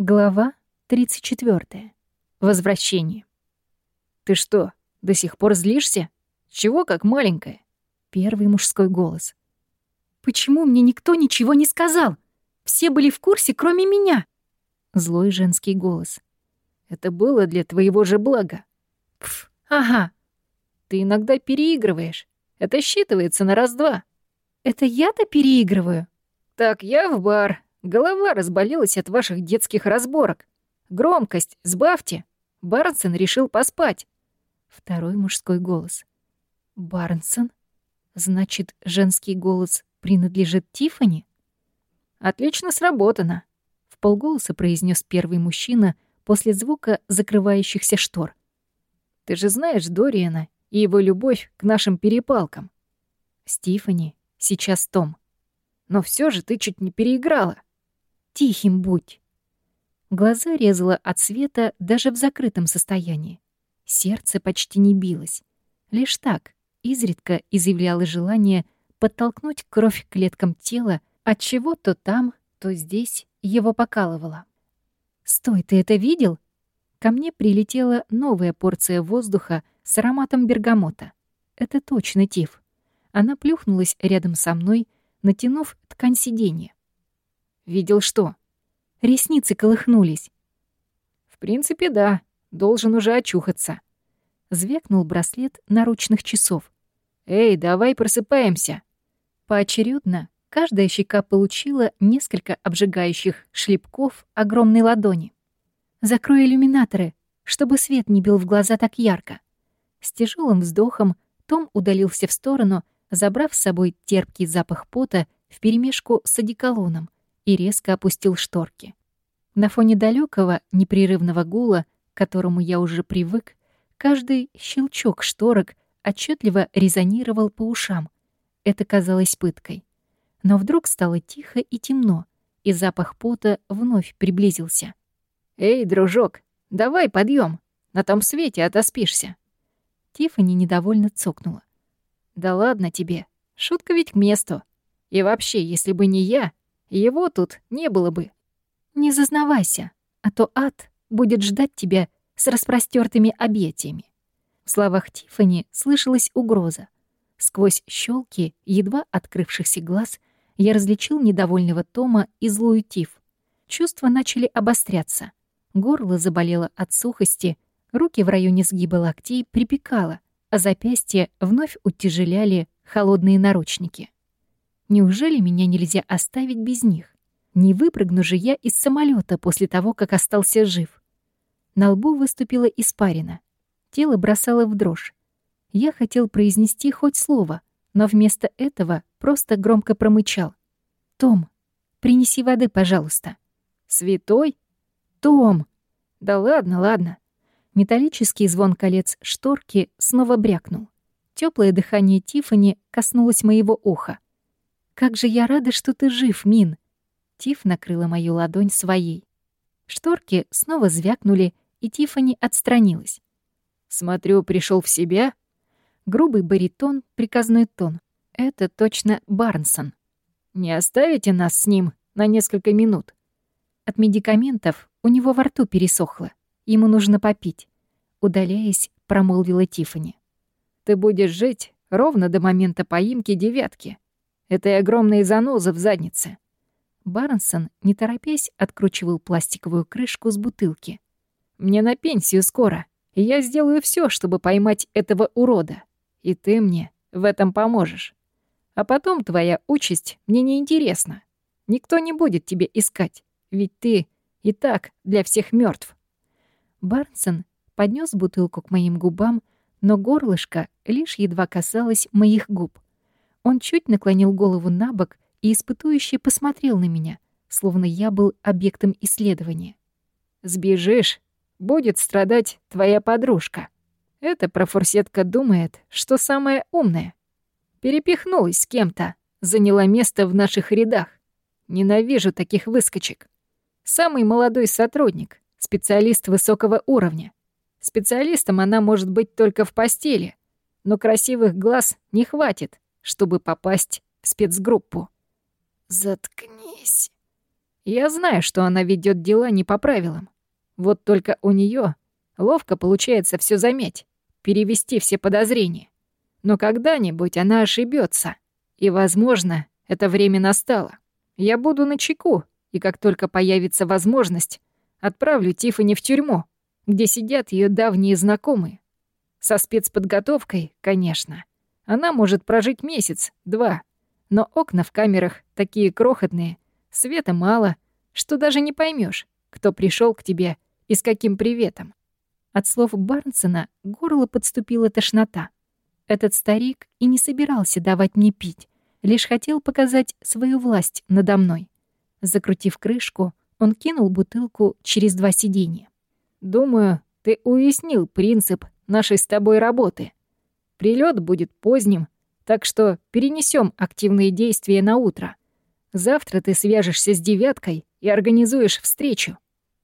Глава 34. Возвращение. «Ты что, до сих пор злишься? Чего как маленькая?» Первый мужской голос. «Почему мне никто ничего не сказал? Все были в курсе, кроме меня!» Злой женский голос. «Это было для твоего же блага». «Пф, ага». «Ты иногда переигрываешь. Это считывается на раз-два». «Это я-то переигрываю?» «Так, я в бар, Голова разболелась от ваших детских разборок. Громкость сбавьте. Барнсон решил поспать. Второй мужской голос. Барнсон? Значит, женский голос принадлежит Тифани? Отлично сработано. В полголоса произнес первый мужчина после звука закрывающихся штор. Ты же знаешь Дориана и его любовь к нашим перепалкам. Стифани, сейчас Том. Но все же ты чуть не переиграла. Тихим будь!» Глаза резало от света даже в закрытом состоянии. Сердце почти не билось. Лишь так, изредка изъявляло желание подтолкнуть кровь к клеткам тела, от чего то там, то здесь его покалывало. «Стой, ты это видел?» Ко мне прилетела новая порция воздуха с ароматом бергамота. Это точно Тиф. Она плюхнулась рядом со мной, натянув ткань сиденья. Видел что? Ресницы колыхнулись. В принципе, да. Должен уже очухаться. Звякнул браслет наручных часов. Эй, давай просыпаемся. Поочередно каждая щека получила несколько обжигающих шлепков огромной ладони. Закрой иллюминаторы, чтобы свет не бил в глаза так ярко. С тяжелым вздохом Том удалился в сторону, забрав с собой терпкий запах пота вперемешку с одеколоном — и резко опустил шторки. На фоне далекого непрерывного гула, к которому я уже привык, каждый щелчок шторок отчетливо резонировал по ушам. Это казалось пыткой. Но вдруг стало тихо и темно, и запах пота вновь приблизился. «Эй, дружок, давай подъем, На том свете отоспишься». Тиффани недовольно цокнула. «Да ладно тебе, шутка ведь к месту. И вообще, если бы не я, его тут не было бы. Не зазнавайся, а то ад будет ждать тебя с распростертыми объятиями. В словах Тифани слышалась угроза. Сквозь щелки едва открывшихся глаз я различил недовольного Тома и злую Тиф. Чувства начали обостряться. Горло заболело от сухости, руки в районе сгиба локтей припекало, а запястья вновь утяжеляли холодные наручники. Неужели меня нельзя оставить без них? Не выпрыгну же я из самолета после того, как остался жив. На лбу выступила испарина. Тело бросало в дрожь. Я хотел произнести хоть слово, но вместо этого просто громко промычал. «Том, принеси воды, пожалуйста». «Святой? Том!» «Да ладно, ладно». Металлический звон колец шторки снова брякнул. Теплое дыхание Тифани коснулось моего уха. «Как же я рада, что ты жив, Мин!» Тиф накрыла мою ладонь своей. Шторки снова звякнули, и Тифани отстранилась. «Смотрю, пришел в себя?» Грубый баритон, приказной тон. Это точно Барнсон. «Не оставите нас с ним на несколько минут?» От медикаментов у него во рту пересохло. Ему нужно попить. Удаляясь, промолвила Тифани. «Ты будешь жить ровно до момента поимки девятки», этой огромной занозы в заднице. Барнсон, не торопясь, откручивал пластиковую крышку с бутылки. «Мне на пенсию скоро, и я сделаю все, чтобы поймать этого урода. И ты мне в этом поможешь. А потом твоя участь мне не интересна. Никто не будет тебе искать, ведь ты и так для всех мертв. Барнсон поднес бутылку к моим губам, но горлышко лишь едва касалось моих губ. Он чуть наклонил голову на бок и испытующе посмотрел на меня, словно я был объектом исследования. «Сбежишь, будет страдать твоя подружка. Эта профурсетка думает, что самая умная. Перепихнулась с кем-то, заняла место в наших рядах. Ненавижу таких выскочек. Самый молодой сотрудник, специалист высокого уровня. Специалистом она может быть только в постели, но красивых глаз не хватит, чтобы попасть в спецгруппу. «Заткнись!» Я знаю, что она ведет дела не по правилам. Вот только у нее ловко получается все заметь, перевести все подозрения. Но когда-нибудь она ошибется, и, возможно, это время настало. Я буду на чеку, и как только появится возможность, отправлю Тифани в тюрьму, где сидят ее давние знакомые. Со спецподготовкой, конечно. Она может прожить месяц, два, но окна в камерах такие крохотные — Света мало, что даже не поймешь, кто пришел к тебе и с каким приветом. От слов Барнсона горло подступила тошнота. Этот старик и не собирался давать мне пить, лишь хотел показать свою власть надо мной. Закрутив крышку, он кинул бутылку через два сиденья. «Думаю, ты уяснил принцип нашей с тобой работы. Прилет будет поздним, так что перенесем активные действия на утро. Завтра ты свяжешься с девяткой и организуешь встречу.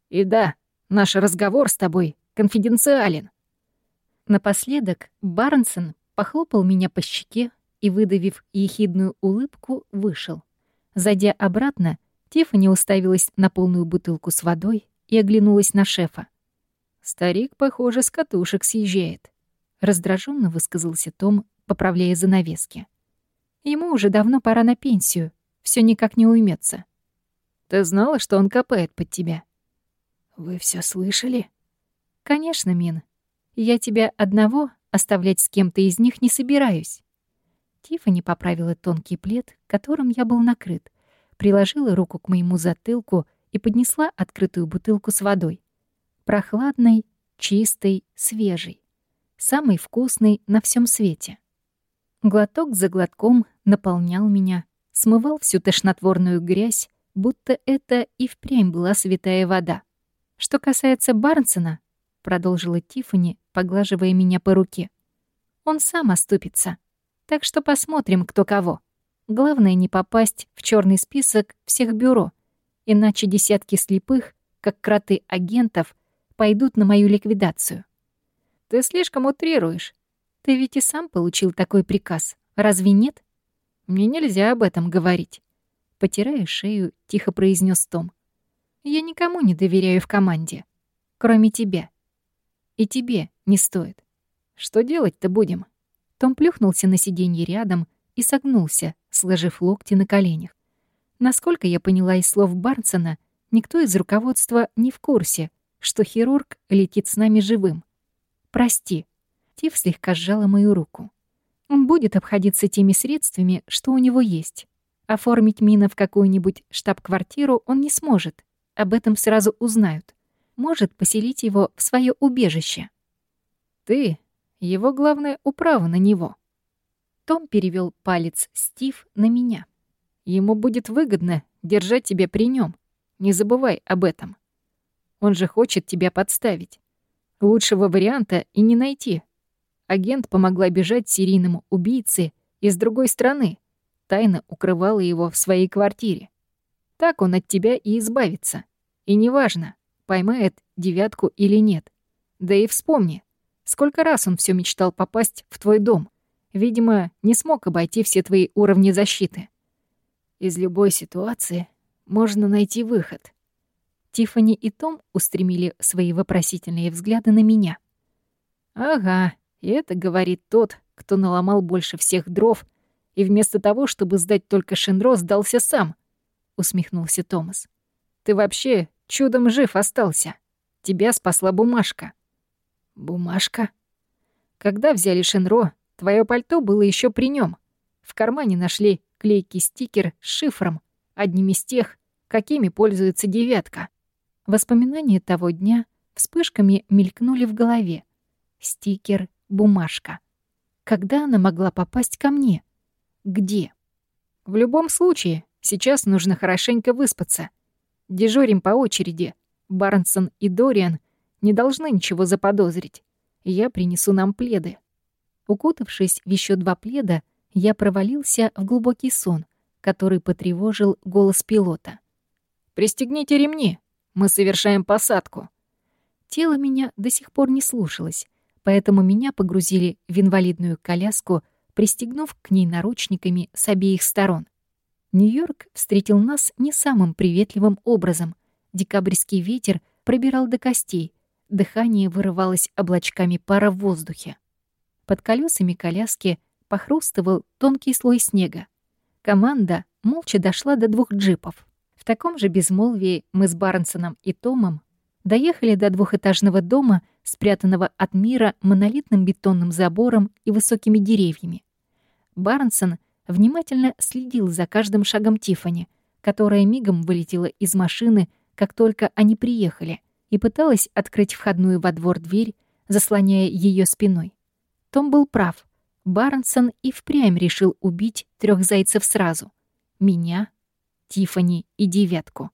И да, наш разговор с тобой конфиденциален». Напоследок Барнсон похлопал меня по щеке и, выдавив ехидную улыбку, вышел. Зайдя обратно, Тиффани уставилась на полную бутылку с водой и оглянулась на шефа. «Старик, похоже, с катушек съезжает», — раздраженно высказался Том, поправляя занавески. «Ему уже давно пора на пенсию, все никак не уймется. Ты знала, что он копает под тебя? Вы все слышали? Конечно, Мин. Я тебя одного оставлять с кем-то из них не собираюсь. Тиффани поправила тонкий плед, которым я был накрыт, приложила руку к моему затылку и поднесла открытую бутылку с водой. Прохладной, чистой, свежей. Самый вкусный на всем свете. Глоток за глотком наполнял меня, смывал всю тошнотворную грязь, будто это и впрямь была святая вода. Что касается Барнсона, продолжила Тиффани, поглаживая меня по руке, он сам оступится. Так что посмотрим, кто кого. Главное не попасть в черный список всех бюро, иначе десятки слепых, как кроты агентов, пойдут на мою ликвидацию. Ты слишком утрируешь. Ты ведь и сам получил такой приказ, разве нет? Мне нельзя об этом говорить. Потирая шею, тихо произнес Том. Я никому не доверяю в команде, кроме тебя. И тебе не стоит. Что делать-то будем? Том плюхнулся на сиденье рядом и согнулся, сложив локти на коленях. Насколько я поняла из слов Барнсона, никто из руководства не в курсе, что хирург летит с нами живым. Прости. Тиф слегка сжала мою руку. Он будет обходиться теми средствами, что у него есть. Оформить Мина в какую-нибудь штаб-квартиру он не сможет. Об этом сразу узнают. Может поселить его в свое убежище. Ты — его главная управа на него. Том перевел палец Стив на меня. Ему будет выгодно держать тебя при нем. Не забывай об этом. Он же хочет тебя подставить. Лучшего варианта и не найти, Агент помогла бежать серийному убийце из другой страны, тайно укрывала его в своей квартире. Так он от тебя и избавится. И неважно, поймает девятку или нет. Да и вспомни, сколько раз он все мечтал попасть в твой дом. Видимо, не смог обойти все твои уровни защиты. Из любой ситуации можно найти выход. Тиффани и Том устремили свои вопросительные взгляды на меня. «Ага, это говорит тот, кто наломал больше всех дров и вместо того, чтобы сдать только Шинро, сдался сам, — усмехнулся Томас. Ты вообще чудом жив остался. Тебя спасла бумажка. Бумажка? Когда взяли Шинро, твое пальто было еще при нем. В кармане нашли клейкий стикер с шифром, одним из тех, какими пользуется девятка. Воспоминания того дня вспышками мелькнули в голове. Стикер бумажка. Когда она могла попасть ко мне? Где? В любом случае, сейчас нужно хорошенько выспаться. Дежурим по очереди. Барнсон и Дориан не должны ничего заподозрить. Я принесу нам пледы. Укутавшись в еще два пледа, я провалился в глубокий сон, который потревожил голос пилота. «Пристегните ремни, мы совершаем посадку». Тело меня до сих пор не слушалось, поэтому меня погрузили в инвалидную коляску, пристегнув к ней наручниками с обеих сторон. Нью-Йорк встретил нас не самым приветливым образом. Декабрьский ветер пробирал до костей, дыхание вырывалось облачками пара в воздухе. Под колесами коляски похрустывал тонкий слой снега. Команда молча дошла до двух джипов. В таком же безмолвии мы с Барнсоном и Томом доехали до двухэтажного дома, спрятанного от мира монолитным бетонным забором и высокими деревьями. Барнсон внимательно следил за каждым шагом Тифани, которая мигом вылетела из машины, как только они приехали, и пыталась открыть входную во двор дверь, заслоняя ее спиной. Том был прав. Барнсон и впрямь решил убить трех зайцев сразу. Меня, Тифани и девятку.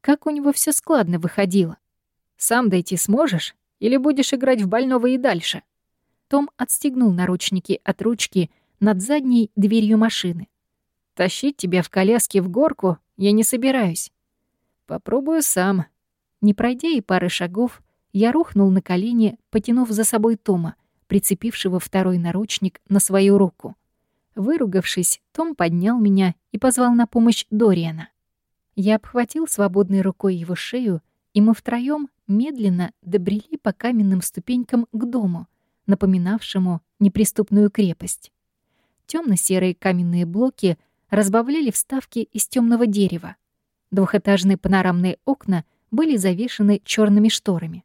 Как у него все складно выходило. Сам дойти сможешь или будешь играть в больного и дальше? Том отстегнул наручники от ручки над задней дверью машины. Тащить тебя в коляске в горку я не собираюсь. Попробую сам. Не пройдя и пары шагов, я рухнул на колени, потянув за собой Тома, прицепившего второй наручник на свою руку. Выругавшись, Том поднял меня и позвал на помощь Дориана. Я обхватил свободной рукой его шею, и мы втроем медленно добрели по каменным ступенькам к дому, напоминавшему неприступную крепость. Темно-серые каменные блоки разбавляли вставки из темного дерева. Двухэтажные панорамные окна были завешены черными шторами.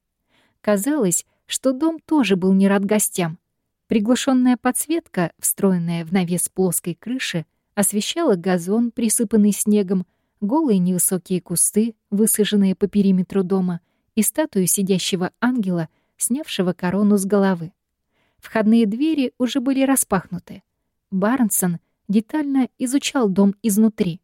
Казалось, что дом тоже был не рад гостям. Приглушенная подсветка, встроенная в навес плоской крыши, освещала газон, присыпанный снегом, голые невысокие кусты, высаженные по периметру дома, и статую сидящего ангела, снявшего корону с головы. Входные двери уже были распахнуты. Барнсон детально изучал дом изнутри.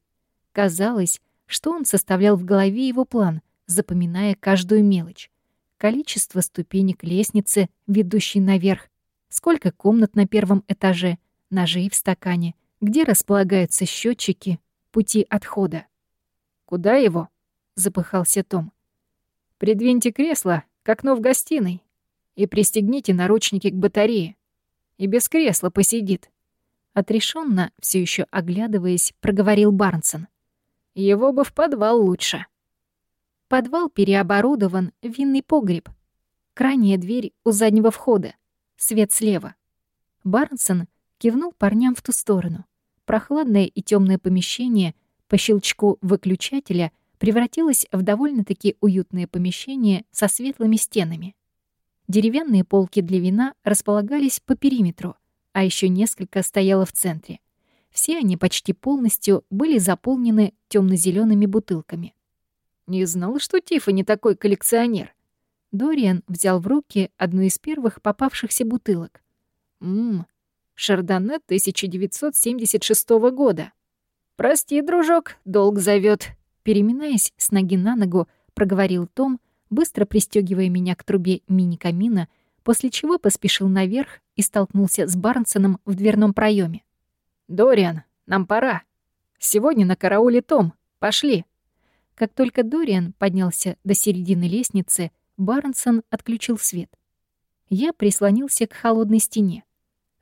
Казалось, что он составлял в голове его план, запоминая каждую мелочь. Количество ступенек лестницы, ведущей наверх, сколько комнат на первом этаже, ножей в стакане, где располагаются счетчики, пути отхода. «Куда его?» — запыхался Том. «Придвиньте кресло к окну в гостиной и пристегните наручники к батарее. И без кресла посидит». Отрешенно, все еще оглядываясь, проговорил Барнсон. «Его бы в подвал лучше». Подвал переоборудован в винный погреб. Крайняя дверь у заднего входа. Свет слева. Барнсон кивнул парням в ту сторону. Прохладное и темное помещение по щелчку выключателя превратилось в довольно-таки уютное помещение со светлыми стенами. Деревянные полки для вина располагались по периметру, а еще несколько стояло в центре. Все они почти полностью были заполнены темно-зелеными бутылками. «Не знал, что Тиффани такой коллекционер». Дориан взял в руки одну из первых попавшихся бутылок. «Ммм, Шардоне 1976 года. «Прости, дружок, долг зовет. Переминаясь с ноги на ногу, проговорил Том, быстро пристегивая меня к трубе мини-камина, после чего поспешил наверх и столкнулся с Барнсоном в дверном проеме. «Дориан, нам пора. Сегодня на карауле Том. Пошли». Как только Дориан поднялся до середины лестницы, Барнсон отключил свет. Я прислонился к холодной стене.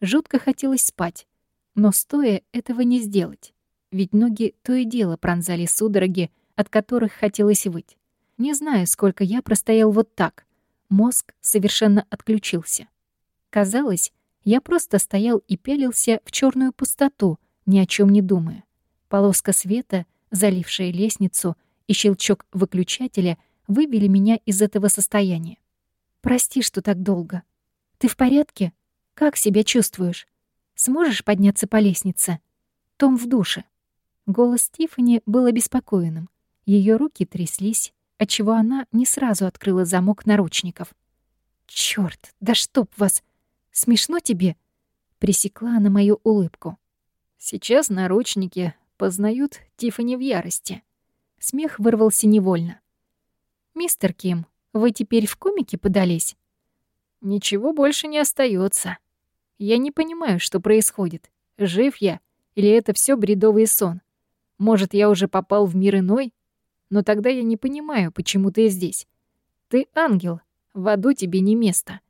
Жутко хотелось спать, но стоя этого не сделать ведь ноги то и дело пронзали судороги, от которых хотелось выть. Не знаю, сколько я простоял вот так. Мозг совершенно отключился. Казалось, я просто стоял и пялился в черную пустоту, ни о чем не думая. Полоска света, залившая лестницу, и щелчок выключателя вывели меня из этого состояния. «Прости, что так долго. Ты в порядке? Как себя чувствуешь? Сможешь подняться по лестнице? Том в душе». Голос Тифани был обеспокоенным. Ее руки тряслись, отчего она не сразу открыла замок наручников. Черт, да чтоб вас! Смешно тебе?» Пресекла она мою улыбку. «Сейчас наручники познают Тифани в ярости». Смех вырвался невольно. «Мистер Ким, вы теперь в комике подались?» «Ничего больше не остается. Я не понимаю, что происходит. Жив я или это все бредовый сон?» Может, я уже попал в мир иной? Но тогда я не понимаю, почему ты здесь. Ты ангел, в аду тебе не место.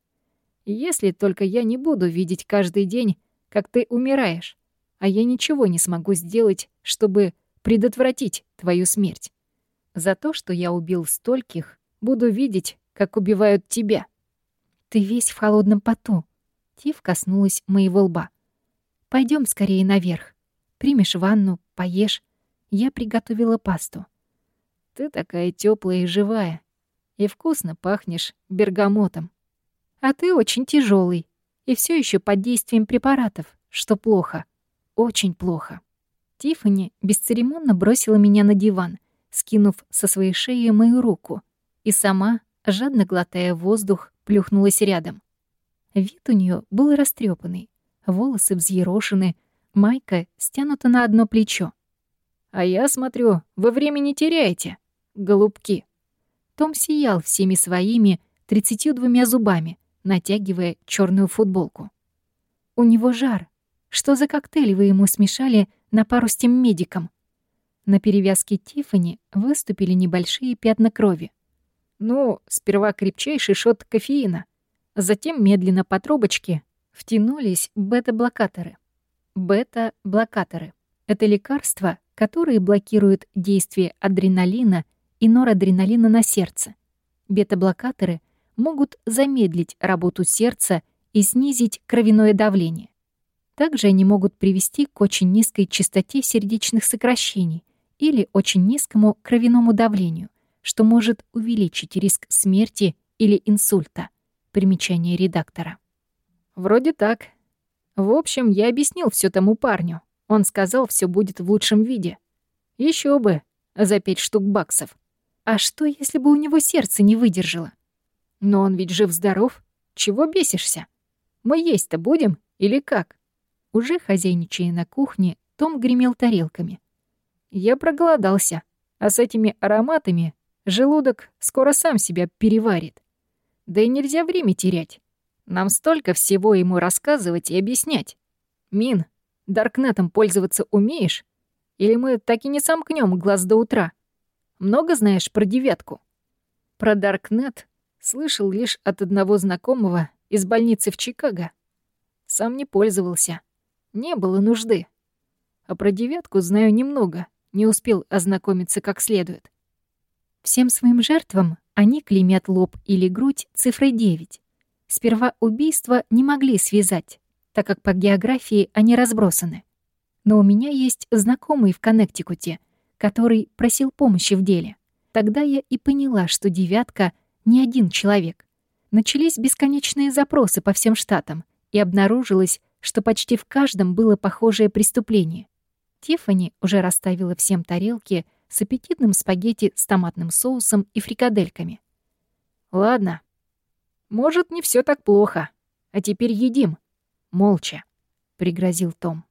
Если только я не буду видеть каждый день, как ты умираешь, а я ничего не смогу сделать, чтобы предотвратить твою смерть. За то, что я убил стольких, буду видеть, как убивают тебя. Ты весь в холодном поту. Тиф коснулась моего лба. Пойдем скорее наверх. Примешь ванну, поешь. Я приготовила пасту. Ты такая теплая и живая. И вкусно пахнешь бергамотом. А ты очень тяжелый и все еще под действием препаратов, что плохо. Очень плохо. Тиффани бесцеремонно бросила меня на диван, скинув со своей шеи мою руку, и сама, жадно глотая воздух, плюхнулась рядом. Вид у нее был растрепанный, волосы взъерошены, майка стянута на одно плечо. «А я смотрю, вы времени теряете, голубки». Том сиял всеми своими тридцатью двумя зубами, натягивая черную футболку. «У него жар. Что за коктейль вы ему смешали на пару с тем медиком?» На перевязке Тифани выступили небольшие пятна крови. Ну, сперва крепчайший шот кофеина, затем медленно по трубочке втянулись бета-блокаторы. Бета-блокаторы — это лекарства, которые блокируют действие адреналина и норадреналина на сердце. Бета-блокаторы могут замедлить работу сердца и снизить кровяное давление. Также они могут привести к очень низкой частоте сердечных сокращений или очень низкому кровяному давлению, что может увеличить риск смерти или инсульта. Примечание редактора. Вроде так. В общем, я объяснил все тому парню. Он сказал, все будет в лучшем виде. Еще бы, за пять штук баксов. А что, если бы у него сердце не выдержало? Но он ведь жив-здоров. Чего бесишься? Мы есть-то будем или как? Уже хозяйничая на кухне, Том гремел тарелками. Я проголодался, а с этими ароматами желудок скоро сам себя переварит. Да и нельзя время терять. Нам столько всего ему рассказывать и объяснять. Мин, Даркнетом пользоваться умеешь? Или мы так и не сомкнем глаз до утра? Много знаешь про девятку? Про Даркнет Слышал лишь от одного знакомого из больницы в Чикаго. Сам не пользовался. Не было нужды. А про девятку знаю немного, не успел ознакомиться как следует. Всем своим жертвам они клеймят лоб или грудь цифрой 9. Сперва убийства не могли связать, так как по географии они разбросаны. Но у меня есть знакомый в Коннектикуте, который просил помощи в деле. Тогда я и поняла, что девятка — не один человек. Начались бесконечные запросы по всем штатам, и обнаружилось, что почти в каждом было похожее преступление. Тиффани уже расставила всем тарелки с аппетитным спагетти с томатным соусом и фрикадельками. «Ладно. Может, не все так плохо. А теперь едим. Молча», — пригрозил Том.